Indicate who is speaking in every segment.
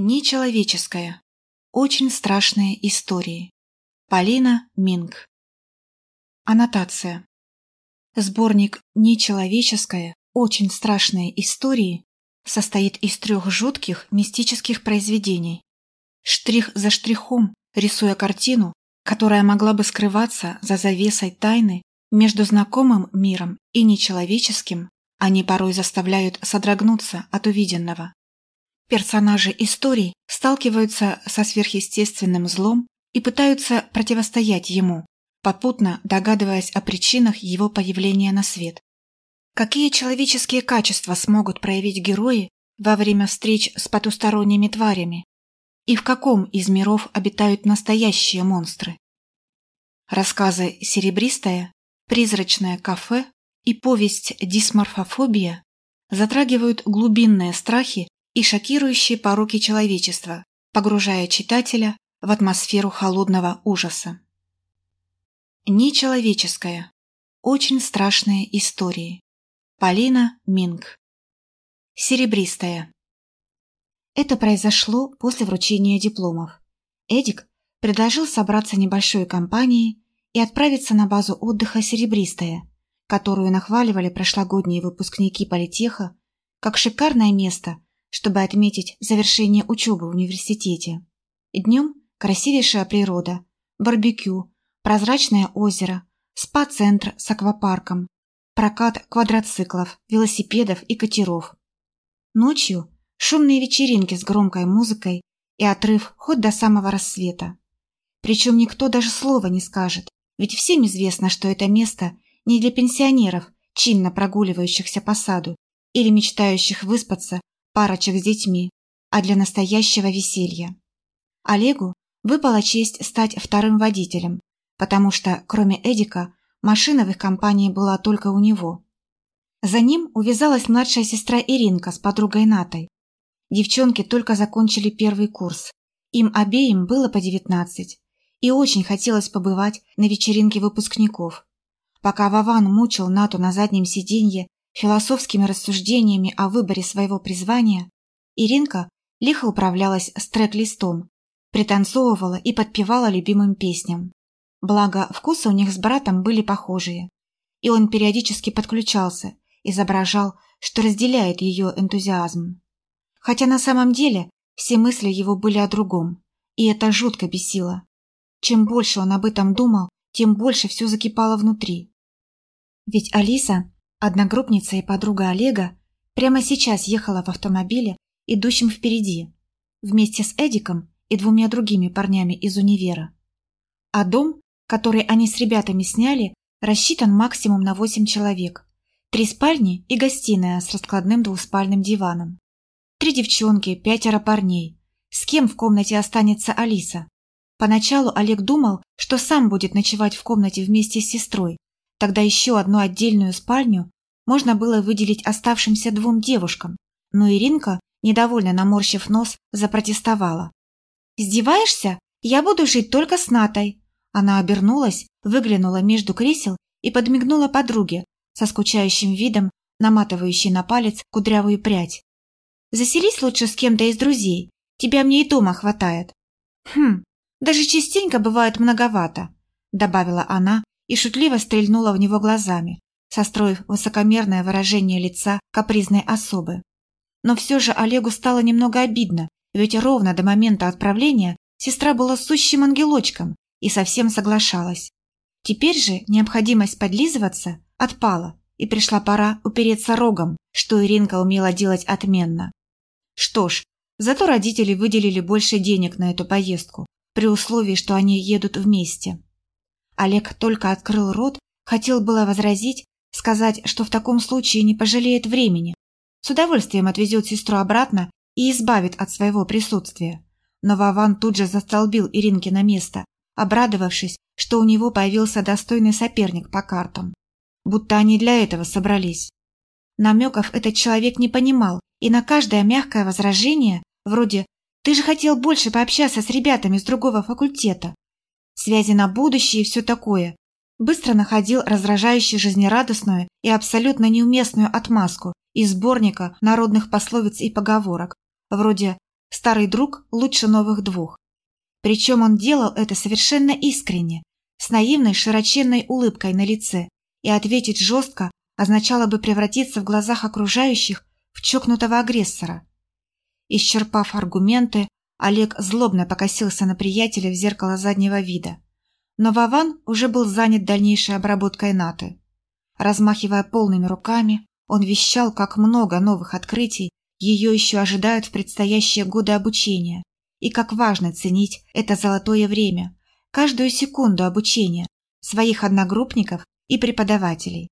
Speaker 1: Нечеловеческая. Очень страшные истории. Полина Минг. Аннотация. Сборник «Нечеловеческая. Очень страшные истории» состоит из трех жутких мистических произведений. Штрих за штрихом, рисуя картину, которая могла бы скрываться за завесой тайны между знакомым миром и нечеловеческим, они порой заставляют содрогнуться от увиденного. Персонажи историй сталкиваются со сверхъестественным злом и пытаются противостоять ему, попутно догадываясь о причинах его появления на свет. Какие человеческие качества смогут проявить герои во время встреч с потусторонними тварями? И в каком из миров обитают настоящие монстры? Рассказы «Серебристая», «Призрачное кафе» и повесть «Дисморфофобия» затрагивают глубинные страхи и шокирующие пороки человечества, погружая читателя в атмосферу холодного ужаса. Нечеловеческая. Очень страшные истории. Полина Минг. Серебристая. Это произошло после вручения дипломов. Эдик предложил собраться небольшой компанией и отправиться на базу отдыха «Серебристая», которую нахваливали прошлогодние выпускники политеха как шикарное место, чтобы отметить завершение учебы в университете. Днем красивейшая природа, барбекю, прозрачное озеро, спа-центр с аквапарком, прокат квадроциклов, велосипедов и катеров. Ночью шумные вечеринки с громкой музыкой и отрыв хоть до самого рассвета. Причем никто даже слова не скажет, ведь всем известно, что это место не для пенсионеров, чинно прогуливающихся по саду или мечтающих выспаться парочек с детьми, а для настоящего веселья. Олегу выпала честь стать вторым водителем, потому что, кроме Эдика, машина в их компании была только у него. За ним увязалась младшая сестра Иринка с подругой Натой. Девчонки только закончили первый курс. Им обеим было по девятнадцать, и очень хотелось побывать на вечеринке выпускников. Пока Вован мучил Нату на заднем сиденье философскими рассуждениями о выборе своего призвания, Иринка лихо управлялась с трек-листом, пританцовывала и подпевала любимым песням. Благо, вкусы у них с братом были похожие, и он периодически подключался, изображал, что разделяет ее энтузиазм. Хотя на самом деле все мысли его были о другом, и это жутко бесило. Чем больше он об этом думал, тем больше все закипало внутри. Ведь Алиса Одногруппница и подруга Олега прямо сейчас ехала в автомобиле, идущем впереди, вместе с Эдиком и двумя другими парнями из универа. А дом, который они с ребятами сняли, рассчитан максимум на восемь человек. Три спальни и гостиная с раскладным двуспальным диваном. Три девчонки, пятеро парней. С кем в комнате останется Алиса? Поначалу Олег думал, что сам будет ночевать в комнате вместе с сестрой, Тогда еще одну отдельную спальню можно было выделить оставшимся двум девушкам, но Иринка, недовольно наморщив нос, запротестовала. «Издеваешься? Я буду жить только с Натой!» Она обернулась, выглянула между кресел и подмигнула подруге, со скучающим видом, наматывающей на палец кудрявую прядь. «Заселись лучше с кем-то из друзей, тебя мне и дома хватает». «Хм, даже частенько бывает многовато», добавила она, и шутливо стрельнула в него глазами, состроив высокомерное выражение лица капризной особы. Но все же Олегу стало немного обидно, ведь ровно до момента отправления сестра была сущим ангелочком и совсем соглашалась. Теперь же необходимость подлизываться отпала, и пришла пора упереться рогом, что Иринка умела делать отменно. Что ж, зато родители выделили больше денег на эту поездку, при условии, что они едут вместе. Олег только открыл рот, хотел было возразить, сказать, что в таком случае не пожалеет времени. С удовольствием отвезет сестру обратно и избавит от своего присутствия. Но Вован тут же застолбил Иринке на место, обрадовавшись, что у него появился достойный соперник по картам. Будто они для этого собрались. Намеков этот человек не понимал, и на каждое мягкое возражение, вроде «ты же хотел больше пообщаться с ребятами с другого факультета», связи на будущее и все такое, быстро находил раздражающе жизнерадостную и абсолютно неуместную отмазку из сборника народных пословиц и поговорок, вроде Старый друг лучше новых двух. Причем он делал это совершенно искренне, с наивной широченной улыбкой на лице, и ответить жестко означало бы превратиться в глазах окружающих в чокнутого агрессора. Исчерпав аргументы, Олег злобно покосился на приятеля в зеркало заднего вида. Но Вован уже был занят дальнейшей обработкой Наты. Размахивая полными руками, он вещал, как много новых открытий ее еще ожидают в предстоящие годы обучения, и как важно ценить это золотое время, каждую секунду обучения своих одногруппников и преподавателей.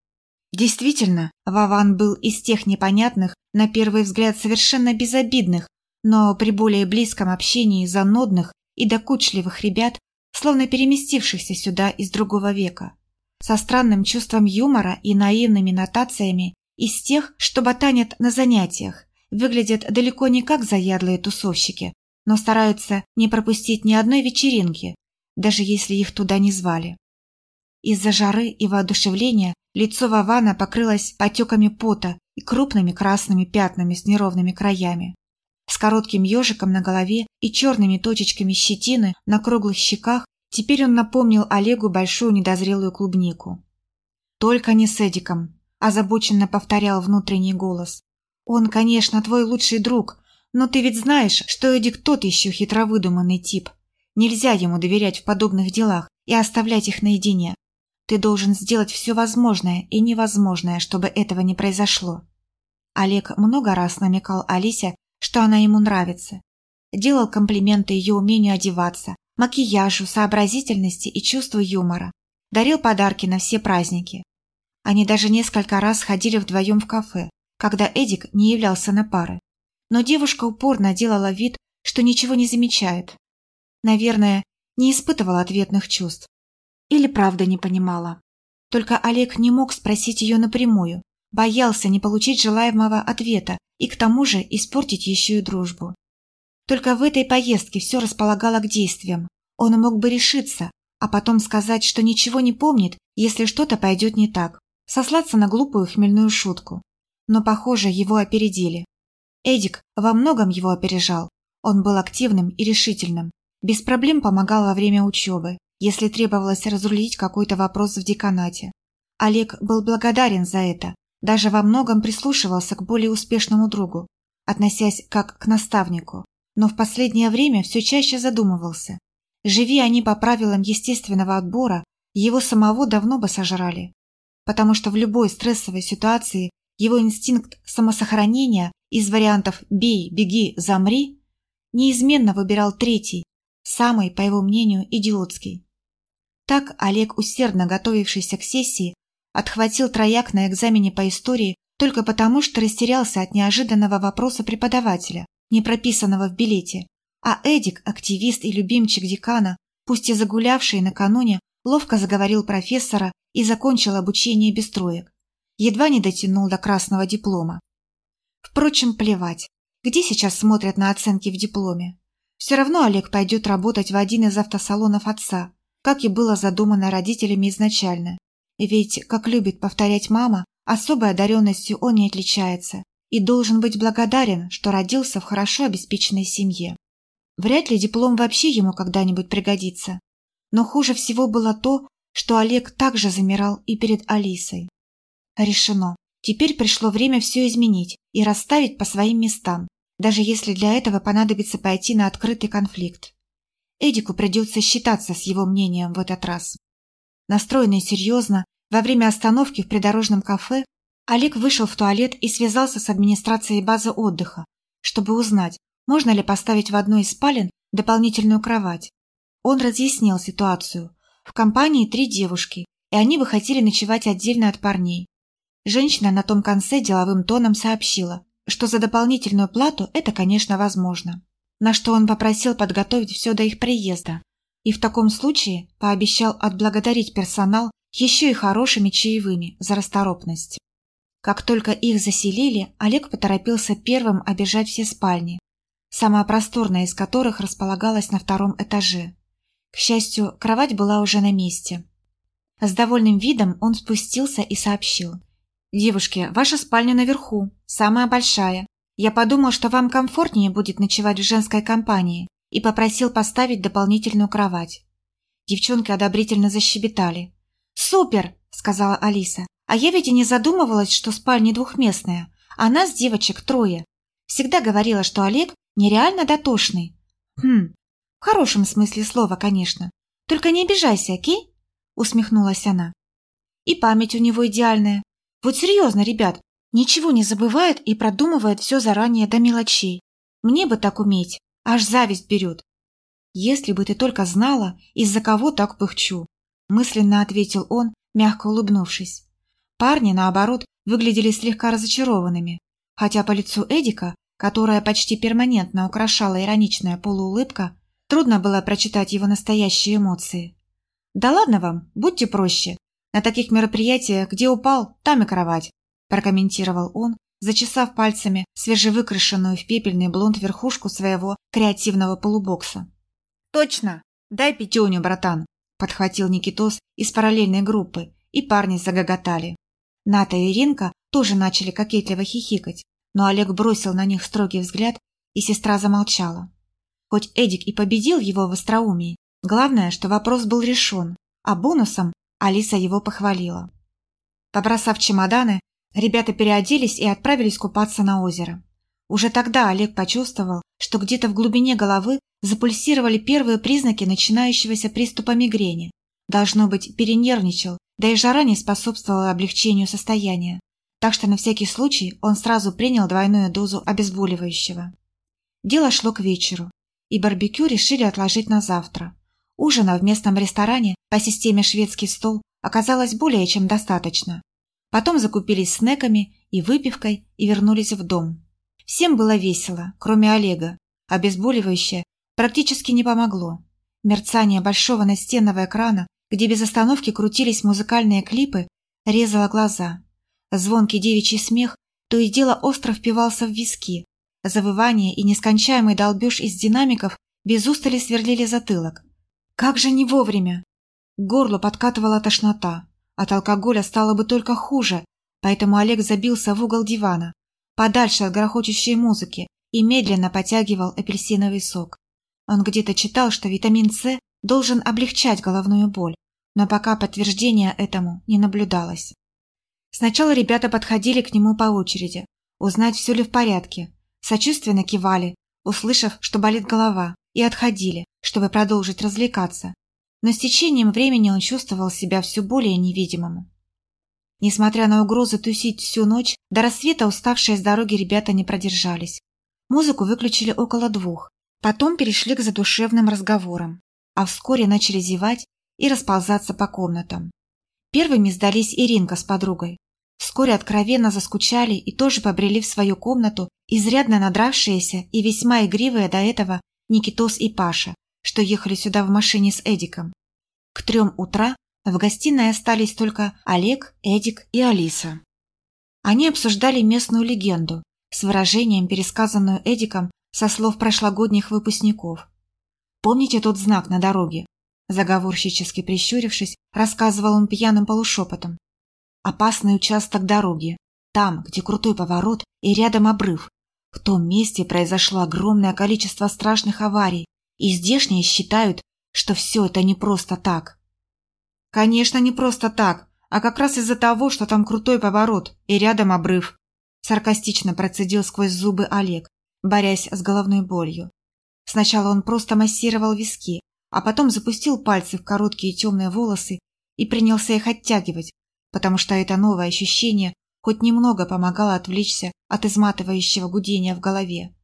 Speaker 1: Действительно, Вован был из тех непонятных, на первый взгляд совершенно безобидных, но при более близком общении занудных и докучливых ребят, словно переместившихся сюда из другого века. Со странным чувством юмора и наивными нотациями из тех, что ботанят на занятиях, выглядят далеко не как заядлые тусовщики, но стараются не пропустить ни одной вечеринки, даже если их туда не звали. Из-за жары и воодушевления лицо Вавана покрылось отеками пота и крупными красными пятнами с неровными краями. С коротким ежиком на голове и черными точечками щетины на круглых щеках теперь он напомнил Олегу большую недозрелую клубнику. «Только не с Эдиком», – озабоченно повторял внутренний голос. «Он, конечно, твой лучший друг, но ты ведь знаешь, что Эдик тот еще хитровыдуманный тип. Нельзя ему доверять в подобных делах и оставлять их наедине. Ты должен сделать все возможное и невозможное, чтобы этого не произошло. Олег много раз намекал Алисе, что она ему нравится. Делал комплименты ее умению одеваться, макияжу, сообразительности и чувству юмора. Дарил подарки на все праздники. Они даже несколько раз ходили вдвоем в кафе, когда Эдик не являлся на пары. Но девушка упорно делала вид, что ничего не замечает. Наверное, не испытывала ответных чувств. Или правда не понимала. Только Олег не мог спросить ее напрямую, боялся не получить желаемого ответа и к тому же испортить еще и дружбу. Только в этой поездке все располагало к действиям. Он мог бы решиться, а потом сказать, что ничего не помнит, если что-то пойдет не так, сослаться на глупую хмельную шутку. Но, похоже, его опередили. Эдик во многом его опережал. Он был активным и решительным, без проблем помогал во время учебы, если требовалось разрулить какой-то вопрос в деканате. Олег был благодарен за это, даже во многом прислушивался к более успешному другу, относясь как к наставнику, но в последнее время все чаще задумывался. Живи они по правилам естественного отбора, его самого давно бы сожрали. Потому что в любой стрессовой ситуации его инстинкт самосохранения из вариантов «бей», «беги», «замри» неизменно выбирал третий, самый, по его мнению, идиотский. Так Олег, усердно готовившийся к сессии, отхватил трояк на экзамене по истории только потому, что растерялся от неожиданного вопроса преподавателя, не прописанного в билете, а Эдик, активист и любимчик декана, пусть и загулявший накануне, ловко заговорил профессора и закончил обучение без троек. Едва не дотянул до красного диплома. Впрочем, плевать, где сейчас смотрят на оценки в дипломе. Все равно Олег пойдет работать в один из автосалонов отца, как и было задумано родителями изначально. Ведь, как любит повторять мама, особой одаренностью он не отличается и должен быть благодарен, что родился в хорошо обеспеченной семье. Вряд ли диплом вообще ему когда-нибудь пригодится. Но хуже всего было то, что Олег также замирал и перед Алисой. Решено. Теперь пришло время все изменить и расставить по своим местам даже если для этого понадобится пойти на открытый конфликт. Эдику придется считаться с его мнением в этот раз. Настроенный серьезно, во время остановки в придорожном кафе Олег вышел в туалет и связался с администрацией базы отдыха, чтобы узнать, можно ли поставить в одной из спален дополнительную кровать. Он разъяснил ситуацию. В компании три девушки, и они бы хотели ночевать отдельно от парней. Женщина на том конце деловым тоном сообщила, что за дополнительную плату это, конечно, возможно. На что он попросил подготовить все до их приезда. И в таком случае пообещал отблагодарить персонал еще и хорошими чаевыми за расторопность. Как только их заселили, Олег поторопился первым обижать все спальни, самая просторная из которых располагалась на втором этаже. К счастью, кровать была уже на месте. С довольным видом он спустился и сообщил. «Девушки, ваша спальня наверху, самая большая. Я подумал, что вам комфортнее будет ночевать в женской компании и попросил поставить дополнительную кровать. Девчонки одобрительно защебетали. «Супер!» – сказала Алиса. «А я ведь и не задумывалась, что спальня двухместная, а нас, девочек, трое. Всегда говорила, что Олег нереально дотошный. Хм, в хорошем смысле слова, конечно. Только не обижайся, окей?» – усмехнулась она. «И память у него идеальная. Вот серьезно, ребят, ничего не забывает и продумывает все заранее до мелочей. Мне бы так уметь, аж зависть берет. Если бы ты только знала, из-за кого так пыхчу, мысленно ответил он, мягко улыбнувшись. Парни, наоборот, выглядели слегка разочарованными, хотя по лицу Эдика, которая почти перманентно украшала ироничная полуулыбка, трудно было прочитать его настоящие эмоции. «Да ладно вам, будьте проще. На таких мероприятиях, где упал, там и кровать», прокомментировал он, зачесав пальцами свежевыкрашенную в пепельный блонд верхушку своего креативного полубокса. «Точно! Дай пятюню, братан!» подхватил Никитос из параллельной группы, и парни загоготали. Ната и Иринка тоже начали кокетливо хихикать, но Олег бросил на них строгий взгляд, и сестра замолчала. Хоть Эдик и победил его в остроумии, главное, что вопрос был решен, а бонусом Алиса его похвалила. Побросав чемоданы, ребята переоделись и отправились купаться на озеро. Уже тогда Олег почувствовал, что где-то в глубине головы запульсировали первые признаки начинающегося приступа мигрени. Должно быть, перенервничал, да и жара не способствовала облегчению состояния. Так что на всякий случай он сразу принял двойную дозу обезболивающего. Дело шло к вечеру, и барбекю решили отложить на завтра. Ужина в местном ресторане по системе «Шведский стол» оказалось более чем достаточно. Потом закупились снеками и выпивкой и вернулись в дом. Всем было весело, кроме Олега. Обезболивающее практически не помогло. Мерцание большого настенного экрана, где без остановки крутились музыкальные клипы, резало глаза. Звонкий девичий смех то и дело остро впивался в виски. Завывание и нескончаемый долбеж из динамиков без устали сверлили затылок. Как же не вовремя! К горлу подкатывала тошнота. От алкоголя стало бы только хуже, поэтому Олег забился в угол дивана, подальше от грохочущей музыки, и медленно потягивал апельсиновый сок. Он где-то читал, что витамин С должен облегчать головную боль, но пока подтверждения этому не наблюдалось. Сначала ребята подходили к нему по очереди, узнать, все ли в порядке, сочувственно кивали, услышав, что болит голова, и отходили, чтобы продолжить развлекаться. Но с течением времени он чувствовал себя все более невидимым. Несмотря на угрозы тусить всю ночь, до рассвета уставшие с дороги ребята не продержались. Музыку выключили около двух, потом перешли к задушевным разговорам, а вскоре начали зевать и расползаться по комнатам. Первыми сдались Иринка с подругой. Вскоре откровенно заскучали и тоже побрели в свою комнату, изрядно надравшиеся и весьма игривые до этого Никитос и Паша, что ехали сюда в машине с Эдиком. К трем утра в гостиной остались только Олег, Эдик и Алиса. Они обсуждали местную легенду, с выражением, пересказанную Эдиком со слов прошлогодних выпускников. «Помните тот знак на дороге?» Заговорщически прищурившись, рассказывал он пьяным полушепотом. «Опасный участок дороги. Там, где крутой поворот и рядом обрыв. В том месте произошло огромное количество страшных аварий, и здешние считают, что все это не просто так. Конечно, не просто так, а как раз из-за того, что там крутой поворот и рядом обрыв. Саркастично процедил сквозь зубы Олег, борясь с головной болью. Сначала он просто массировал виски, а потом запустил пальцы в короткие темные волосы и принялся их оттягивать, потому что это новое ощущение хоть немного помогало отвлечься от изматывающего гудения в голове.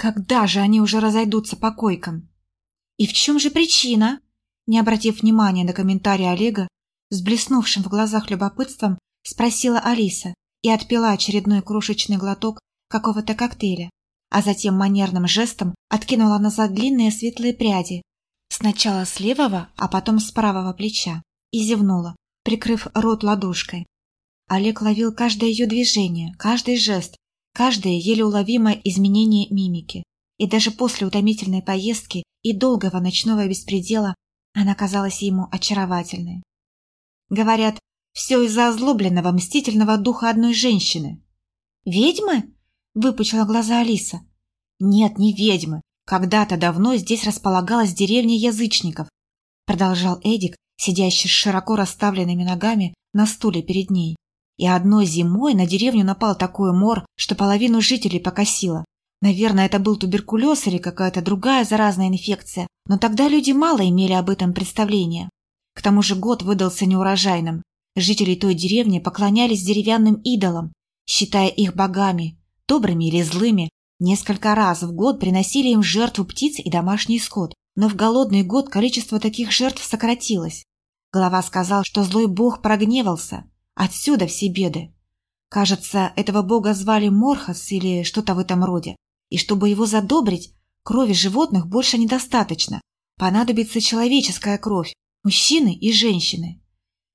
Speaker 1: Когда же они уже разойдутся по койкам? И в чем же причина? Не обратив внимания на комментарий Олега, с блеснувшим в глазах любопытством спросила Алиса и отпила очередной крошечный глоток какого-то коктейля, а затем манерным жестом откинула назад длинные светлые пряди, сначала с левого, а потом с правого плеча, и зевнула, прикрыв рот ладошкой. Олег ловил каждое ее движение, каждый жест, каждое еле уловимое изменение мимики. И даже после утомительной поездки и долгого ночного беспредела она казалась ему очаровательной. Говорят, все из-за озлобленного, мстительного духа одной женщины. «Ведьмы?» – выпучила глаза Алиса. «Нет, не ведьмы. Когда-то давно здесь располагалась деревня язычников», продолжал Эдик, сидящий с широко расставленными ногами на стуле перед ней. И одной зимой на деревню напал такой мор, что половину жителей покосило. Наверное, это был туберкулез или какая-то другая заразная инфекция, но тогда люди мало имели об этом представления. К тому же год выдался неурожайным. Жители той деревни поклонялись деревянным идолам, считая их богами, добрыми или злыми, несколько раз в год приносили им жертву птиц и домашний скот. Но в голодный год количество таких жертв сократилось. Глава сказал, что злой бог прогневался. Отсюда все беды. Кажется, этого бога звали Морхас или что-то в этом роде. И чтобы его задобрить, крови животных больше недостаточно. Понадобится человеческая кровь, мужчины и женщины.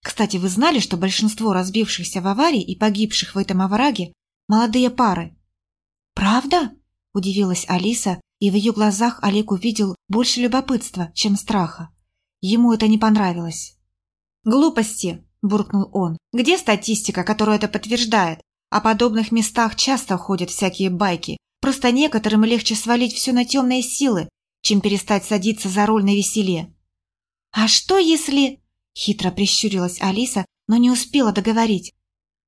Speaker 1: Кстати, вы знали, что большинство разбившихся в аварии и погибших в этом овраге – молодые пары? «Правда?» – удивилась Алиса, и в ее глазах Олег увидел больше любопытства, чем страха. Ему это не понравилось. «Глупости!» – буркнул он. «Где статистика, которая это подтверждает? О подобных местах часто ходят всякие байки. Просто некоторым легче свалить все на темные силы, чем перестать садиться за руль на веселе». «А что если...» – хитро прищурилась Алиса, но не успела договорить.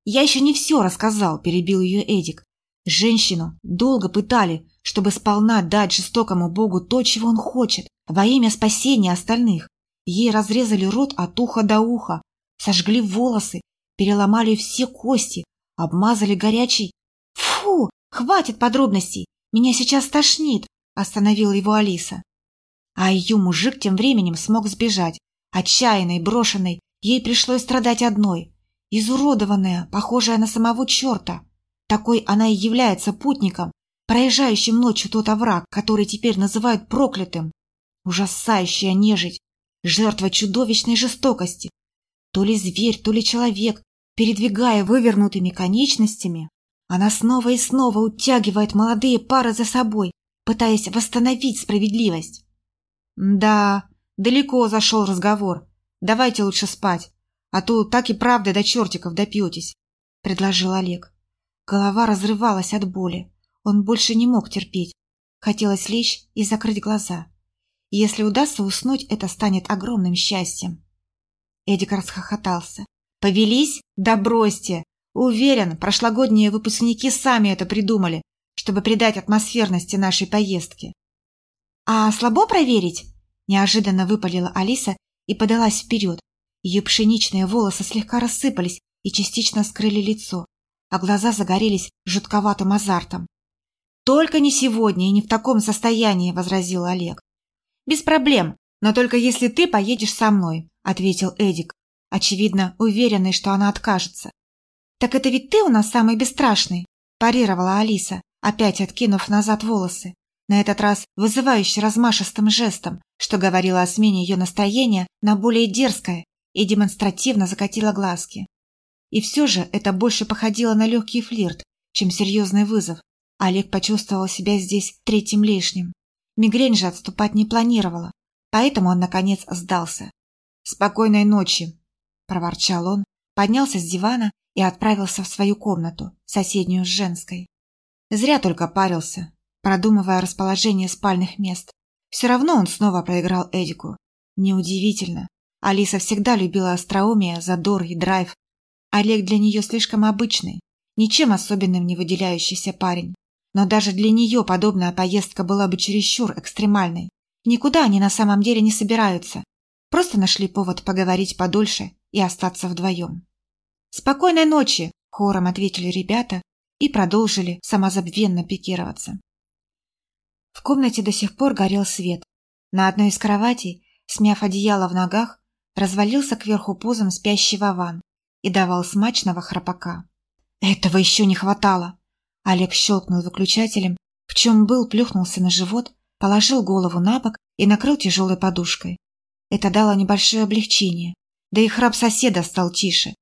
Speaker 1: «Я еще не все рассказал», – перебил ее Эдик. Женщину долго пытали, чтобы сполна дать жестокому богу то, чего он хочет, во имя спасения остальных. Ей разрезали рот от уха до уха, сожгли волосы, переломали все кости, обмазали горячей... «Фу! Хватит подробностей! Меня сейчас тошнит!» – остановила его Алиса. А ее мужик тем временем смог сбежать. Отчаянной, брошенной, ей пришлось страдать одной. Изуродованная, похожая на самого черта. Такой она и является путником, проезжающим ночью тот овраг, который теперь называют проклятым. Ужасающая нежить, жертва чудовищной жестокости. То ли зверь, то ли человек, передвигая вывернутыми конечностями, она снова и снова утягивает молодые пары за собой, пытаясь восстановить справедливость. Да, далеко зашел разговор. Давайте лучше спать, а то так и правда до чертиков допьетесь, предложил Олег. Голова разрывалась от боли. Он больше не мог терпеть. Хотелось лечь и закрыть глаза. Если удастся уснуть, это станет огромным счастьем. Эдик расхохотался. «Повелись? Да бросьте! Уверен, прошлогодние выпускники сами это придумали, чтобы придать атмосферности нашей поездки». «А слабо проверить?» Неожиданно выпалила Алиса и подалась вперед. Ее пшеничные волосы слегка рассыпались и частично скрыли лицо а глаза загорелись жутковатым азартом. «Только не сегодня и не в таком состоянии», — возразил Олег. «Без проблем, но только если ты поедешь со мной», — ответил Эдик, очевидно, уверенный, что она откажется. «Так это ведь ты у нас самый бесстрашный», – парировала Алиса, опять откинув назад волосы, на этот раз вызывающе размашистым жестом, что говорило о смене ее настроения на более дерзкое и демонстративно закатила глазки. И все же это больше походило на легкий флирт, чем серьезный вызов. Олег почувствовал себя здесь третьим лишним. Мигрень же отступать не планировала, поэтому он, наконец, сдался. «Спокойной ночи!» – проворчал он, поднялся с дивана и отправился в свою комнату, соседнюю с женской. Зря только парился, продумывая расположение спальных мест. Все равно он снова проиграл Эдику. Неудивительно. Алиса всегда любила остроумие, задор и драйв, Олег для нее слишком обычный, ничем особенным не выделяющийся парень. Но даже для нее подобная поездка была бы чересчур экстремальной. Никуда они на самом деле не собираются. Просто нашли повод поговорить подольше и остаться вдвоем. «Спокойной ночи!» – хором ответили ребята и продолжили самозабвенно пикироваться. В комнате до сих пор горел свет. На одной из кроватей, смяв одеяло в ногах, развалился кверху пузом спящий Вован и давал смачного храпака. Этого еще не хватало. Олег щелкнул выключателем, в чем был, плюхнулся на живот, положил голову на бок и накрыл тяжелой подушкой. Это дало небольшое облегчение, да и храп соседа стал тише.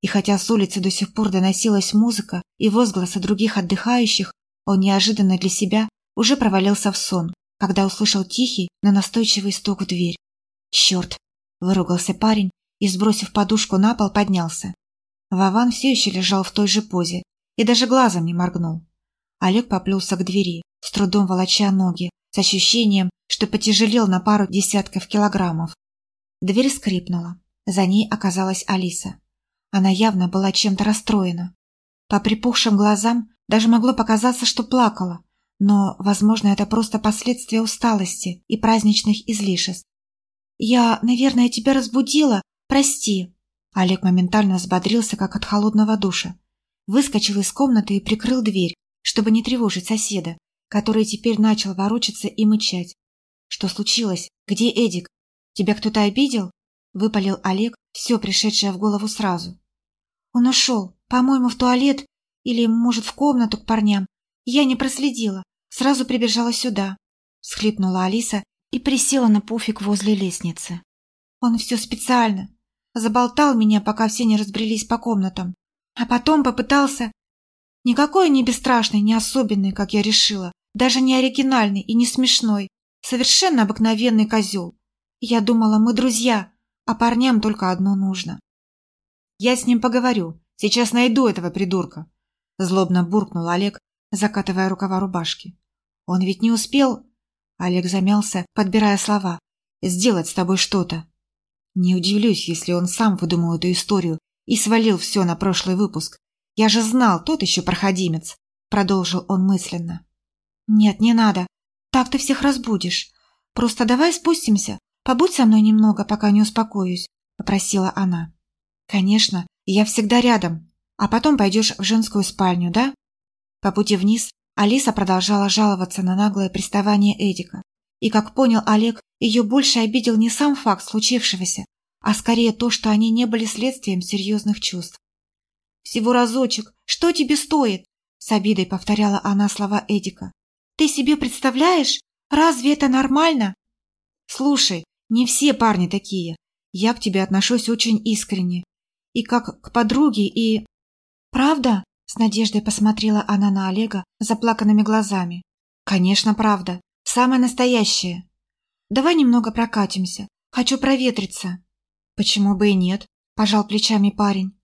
Speaker 1: И хотя с улицы до сих пор доносилась музыка и возгласы других отдыхающих, он неожиданно для себя уже провалился в сон, когда услышал тихий, но настойчивый стук в дверь. «Черт!» – выругался парень и, сбросив подушку на пол, поднялся. Вован все еще лежал в той же позе и даже глазом не моргнул. Олег поплелся к двери, с трудом волоча ноги, с ощущением, что потяжелел на пару десятков килограммов. Дверь скрипнула. За ней оказалась Алиса. Она явно была чем-то расстроена. По припухшим глазам даже могло показаться, что плакала, но, возможно, это просто последствия усталости и праздничных излишеств. «Я, наверное, тебя разбудила. Прости». Олег моментально взбодрился, как от холодного душа. Выскочил из комнаты и прикрыл дверь, чтобы не тревожить соседа, который теперь начал ворочаться и мычать. «Что случилось? Где Эдик? Тебя кто-то обидел?» – выпалил Олег, все пришедшее в голову сразу. «Он ушел, по-моему, в туалет или, может, в комнату к парням. Я не проследила, сразу прибежала сюда», – всхлипнула Алиса и присела на пуфик возле лестницы. «Он все специально. Заболтал меня, пока все не разбрелись по комнатам. А потом попытался Никакой не бесстрашный, не особенный, как я решила, даже не оригинальный и не смешной, совершенно обыкновенный козел. Я думала, мы друзья, а парням только одно нужно. Я с ним поговорю, сейчас найду этого придурка. Злобно буркнул Олег, закатывая рукава рубашки. Он ведь не успел... Олег замялся, подбирая слова. «Сделать с тобой что-то». Не удивлюсь, если он сам выдумал эту историю и свалил все на прошлый выпуск, я же знал, тот еще проходимец, продолжил он мысленно. Нет, не надо. Так ты всех разбудишь. Просто давай спустимся. Побудь со мной немного, пока не успокоюсь, попросила она. Конечно, я всегда рядом. А потом пойдешь в женскую спальню, да? По пути вниз Алиса продолжала жаловаться на наглое приставание Эдика. И, как понял Олег, ее больше обидел не сам факт случившегося, а скорее то, что они не были следствием серьезных чувств. Всего разочек. Что тебе стоит?» С обидой повторяла она слова Эдика. «Ты себе представляешь? Разве это нормально?» «Слушай, не все парни такие. Я к тебе отношусь очень искренне. И как к подруге, и...» «Правда?» — с надеждой посмотрела она на Олега заплаканными глазами. «Конечно, правда. Самое настоящее. Давай немного прокатимся. Хочу проветриться». «Почему бы и нет?» – пожал плечами парень.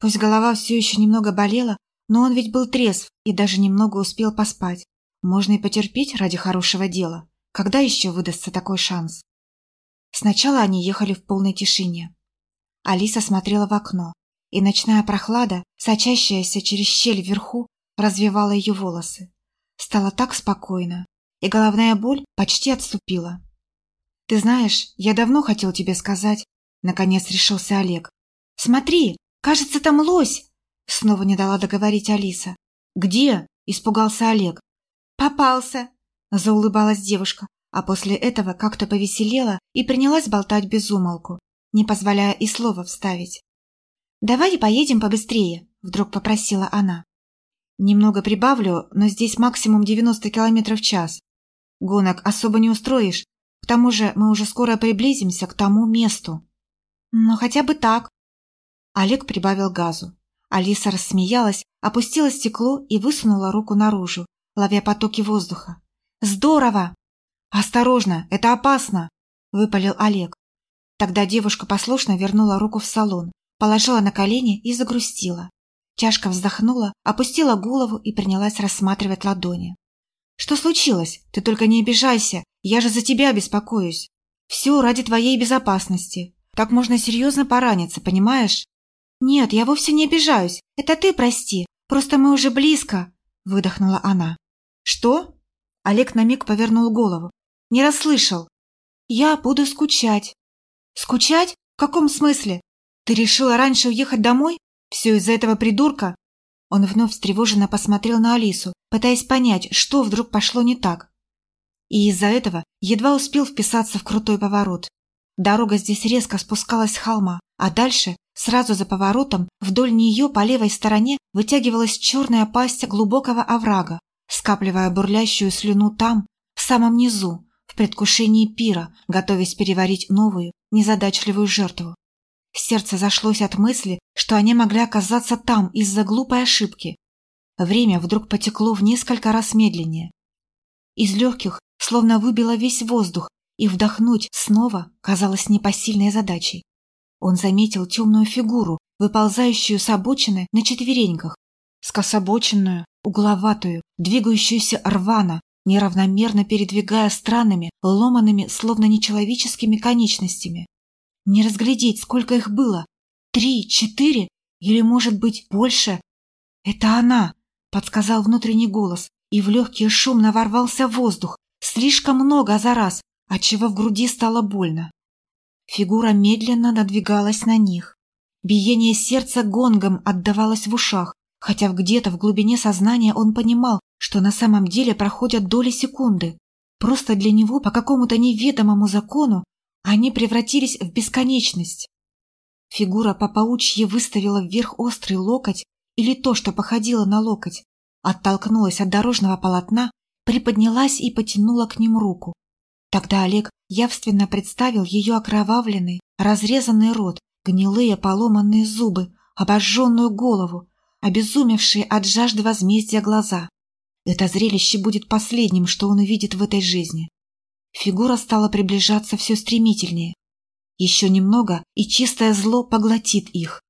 Speaker 1: Пусть голова все еще немного болела, но он ведь был трезв и даже немного успел поспать. Можно и потерпеть ради хорошего дела. Когда еще выдастся такой шанс? Сначала они ехали в полной тишине. Алиса смотрела в окно, и ночная прохлада, сочащаяся через щель вверху, развивала ее волосы. Стало так спокойно, и головная боль почти отступила. «Ты знаешь, я давно хотел тебе сказать», — наконец решился Олег. «Смотри, «Кажется, там лось!» Снова не дала договорить Алиса. «Где?» – испугался Олег. «Попался!» – заулыбалась девушка, а после этого как-то повеселела и принялась болтать без умолку, не позволяя и слова вставить. «Давай поедем побыстрее», – вдруг попросила она. «Немного прибавлю, но здесь максимум 90 км в час. Гонок особо не устроишь, к тому же мы уже скоро приблизимся к тому месту». «Ну, хотя бы так», Олег прибавил газу. Алиса рассмеялась, опустила стекло и высунула руку наружу, ловя потоки воздуха. «Здорово!» «Осторожно, это опасно!» – выпалил Олег. Тогда девушка послушно вернула руку в салон, положила на колени и загрустила. Тяжко вздохнула, опустила голову и принялась рассматривать ладони. «Что случилось? Ты только не обижайся, я же за тебя беспокоюсь. Все ради твоей безопасности. Так можно серьезно пораниться, понимаешь? «Нет, я вовсе не обижаюсь. Это ты прости. Просто мы уже близко», – выдохнула она. «Что?» Олег на миг повернул голову. «Не расслышал». «Я буду скучать». «Скучать? В каком смысле? Ты решила раньше уехать домой? Все из-за этого придурка?» Он вновь встревоженно посмотрел на Алису, пытаясь понять, что вдруг пошло не так. И из-за этого едва успел вписаться в крутой поворот. Дорога здесь резко спускалась с холма, а дальше Сразу за поворотом вдоль нее по левой стороне вытягивалась черная пасть глубокого оврага, скапливая бурлящую слюну там, в самом низу, в предвкушении пира, готовясь переварить новую, незадачливую жертву. Сердце зашлось от мысли, что они могли оказаться там из-за глупой ошибки. Время вдруг потекло в несколько раз медленнее. Из легких словно выбило весь воздух, и вдохнуть снова казалось непосильной задачей. Он заметил темную фигуру, выползающую с обочины на четвереньках, скособоченную, угловатую, двигающуюся рвано, неравномерно передвигая странными, ломанными, словно нечеловеческими конечностями. Не разглядеть, сколько их было. Три, четыре или, может быть, больше. «Это она!» — подсказал внутренний голос, и в легкий шумно ворвался воздух. Слишком много за раз, отчего в груди стало больно. Фигура медленно надвигалась на них. Биение сердца гонгом отдавалось в ушах, хотя где-то в глубине сознания он понимал, что на самом деле проходят доли секунды. Просто для него по какому-то неведомому закону они превратились в бесконечность. Фигура по паучье выставила вверх острый локоть или то, что походило на локоть, оттолкнулась от дорожного полотна, приподнялась и потянула к ним руку. Тогда Олег явственно представил ее окровавленный, разрезанный рот, гнилые поломанные зубы, обожженную голову, обезумевшие от жажды возмездия глаза. Это зрелище будет последним, что он увидит в этой жизни. Фигура стала приближаться все стремительнее. Еще немного, и чистое зло поглотит их.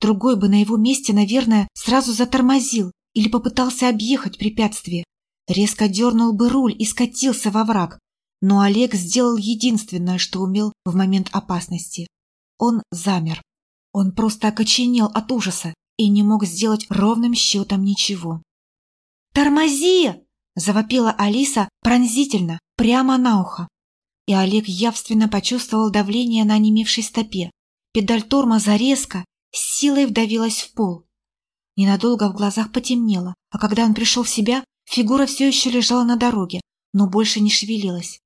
Speaker 1: Другой бы на его месте, наверное, сразу затормозил или попытался объехать препятствие. Резко дернул бы руль и скатился во враг. Но Олег сделал единственное, что умел в момент опасности. Он замер. Он просто окоченел от ужаса и не мог сделать ровным счетом ничего. «Тормози!» – завопила Алиса пронзительно, прямо на ухо. И Олег явственно почувствовал давление на онемевшей стопе. Педаль тормоза резко, с силой вдавилась в пол. Ненадолго в глазах потемнело, а когда он пришел в себя, фигура все еще лежала на дороге, но больше не шевелилась.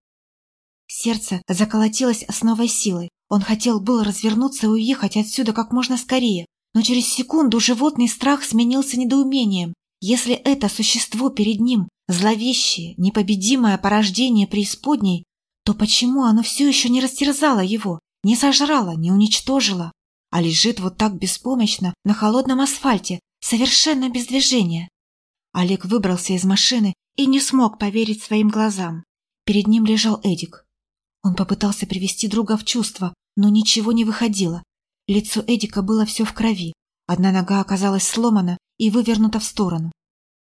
Speaker 1: Сердце заколотилось с новой силой. Он хотел было развернуться и уехать отсюда как можно скорее, но через секунду животный страх сменился недоумением. Если это существо перед ним зловещее, непобедимое порождение преисподней, то почему оно все еще не растерзало его, не сожрало, не уничтожило, а лежит вот так беспомощно на холодном асфальте, совершенно без движения? Олег выбрался из машины и не смог поверить своим глазам. Перед ним лежал Эдик. Он попытался привести друга в чувство, но ничего не выходило. Лицо Эдика было все в крови. Одна нога оказалась сломана и вывернута в сторону.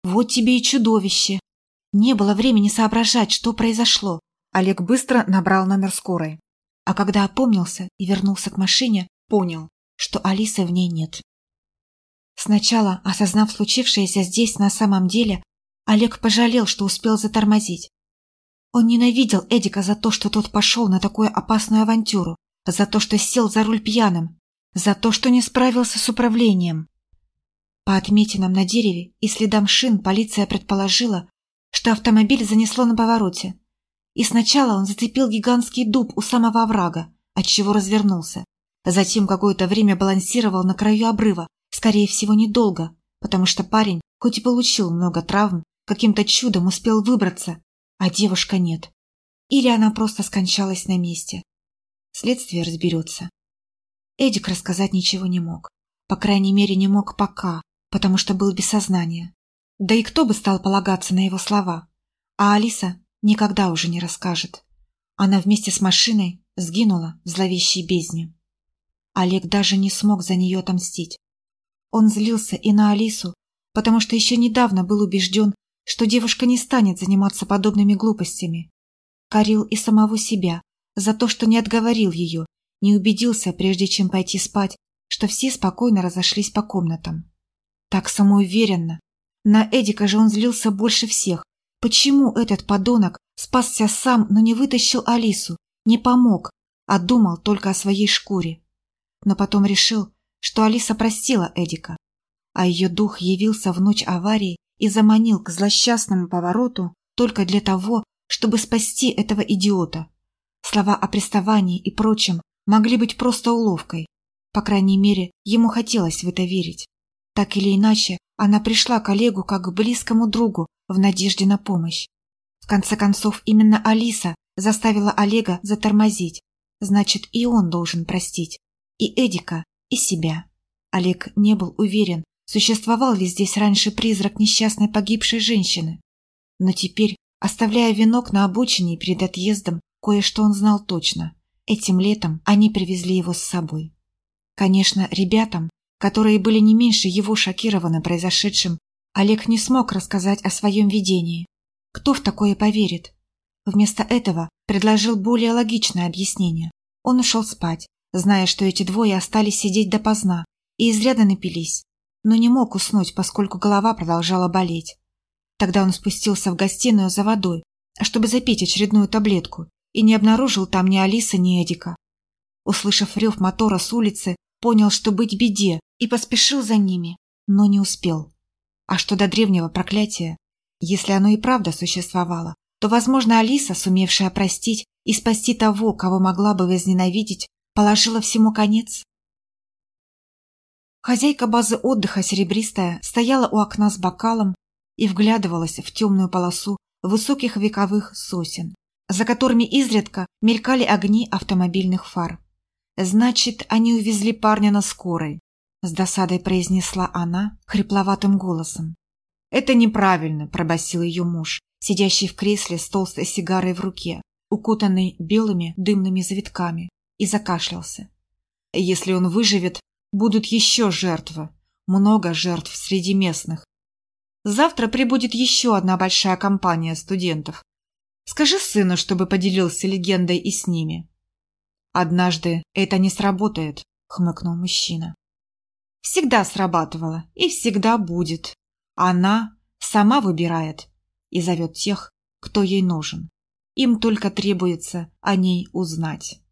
Speaker 1: Вот тебе и чудовище! Не было времени соображать, что произошло. Олег быстро набрал номер скорой. А когда опомнился и вернулся к машине, понял, что Алисы в ней нет. Сначала, осознав случившееся здесь на самом деле, Олег пожалел, что успел затормозить. Он ненавидел Эдика за то, что тот пошел на такую опасную авантюру, за то, что сел за руль пьяным, за то, что не справился с управлением. По отметинам на дереве и следам шин полиция предположила, что автомобиль занесло на повороте. И сначала он зацепил гигантский дуб у самого оврага, отчего развернулся. Затем какое-то время балансировал на краю обрыва, скорее всего, недолго, потому что парень, хоть и получил много травм, каким-то чудом успел выбраться а девушка нет. Или она просто скончалась на месте. Следствие разберется. Эдик рассказать ничего не мог. По крайней мере, не мог пока, потому что был без сознания. Да и кто бы стал полагаться на его слова? А Алиса никогда уже не расскажет. Она вместе с машиной сгинула в зловещей бездне. Олег даже не смог за нее отомстить. Он злился и на Алису, потому что еще недавно был убежден, что девушка не станет заниматься подобными глупостями. Корил и самого себя за то, что не отговорил ее, не убедился, прежде чем пойти спать, что все спокойно разошлись по комнатам. Так самоуверенно. На Эдика же он злился больше всех. Почему этот подонок спасся сам, но не вытащил Алису, не помог, а думал только о своей шкуре? Но потом решил, что Алиса простила Эдика, а ее дух явился в ночь аварии и заманил к злосчастному повороту только для того, чтобы спасти этого идиота. Слова о приставании и прочем могли быть просто уловкой. По крайней мере, ему хотелось в это верить. Так или иначе, она пришла к Олегу как к близкому другу в надежде на помощь. В конце концов, именно Алиса заставила Олега затормозить. Значит, и он должен простить. И Эдика, и себя. Олег не был уверен, Существовал ли здесь раньше призрак несчастной погибшей женщины? Но теперь, оставляя венок на обочине перед отъездом, кое-что он знал точно. Этим летом они привезли его с собой. Конечно, ребятам, которые были не меньше его шокированы произошедшим, Олег не смог рассказать о своем видении. Кто в такое поверит? Вместо этого предложил более логичное объяснение. Он ушел спать, зная, что эти двое остались сидеть допоздна и изрядно напились, но не мог уснуть, поскольку голова продолжала болеть. Тогда он спустился в гостиную за водой, чтобы запить очередную таблетку, и не обнаружил там ни Алисы, ни Эдика. Услышав рев мотора с улицы, понял, что быть беде, и поспешил за ними, но не успел. А что до древнего проклятия, если оно и правда существовало, то, возможно, Алиса, сумевшая простить и спасти того, кого могла бы возненавидеть, положила всему конец. Хозяйка базы отдыха серебристая стояла у окна с бокалом и вглядывалась в темную полосу высоких вековых сосен, за которыми изредка мелькали огни автомобильных фар. «Значит, они увезли парня на скорой», — с досадой произнесла она хрипловатым голосом. «Это неправильно», — пробасил ее муж, сидящий в кресле с толстой сигарой в руке, укутанный белыми дымными завитками, и закашлялся. «Если он выживет, будут еще жертвы, много жертв среди местных. Завтра прибудет еще одна большая компания студентов. Скажи сыну, чтобы поделился легендой и с ними. Однажды это не сработает, хмыкнул мужчина. Всегда срабатывало и всегда будет. Она сама выбирает и зовет тех, кто ей нужен. Им только требуется о ней узнать.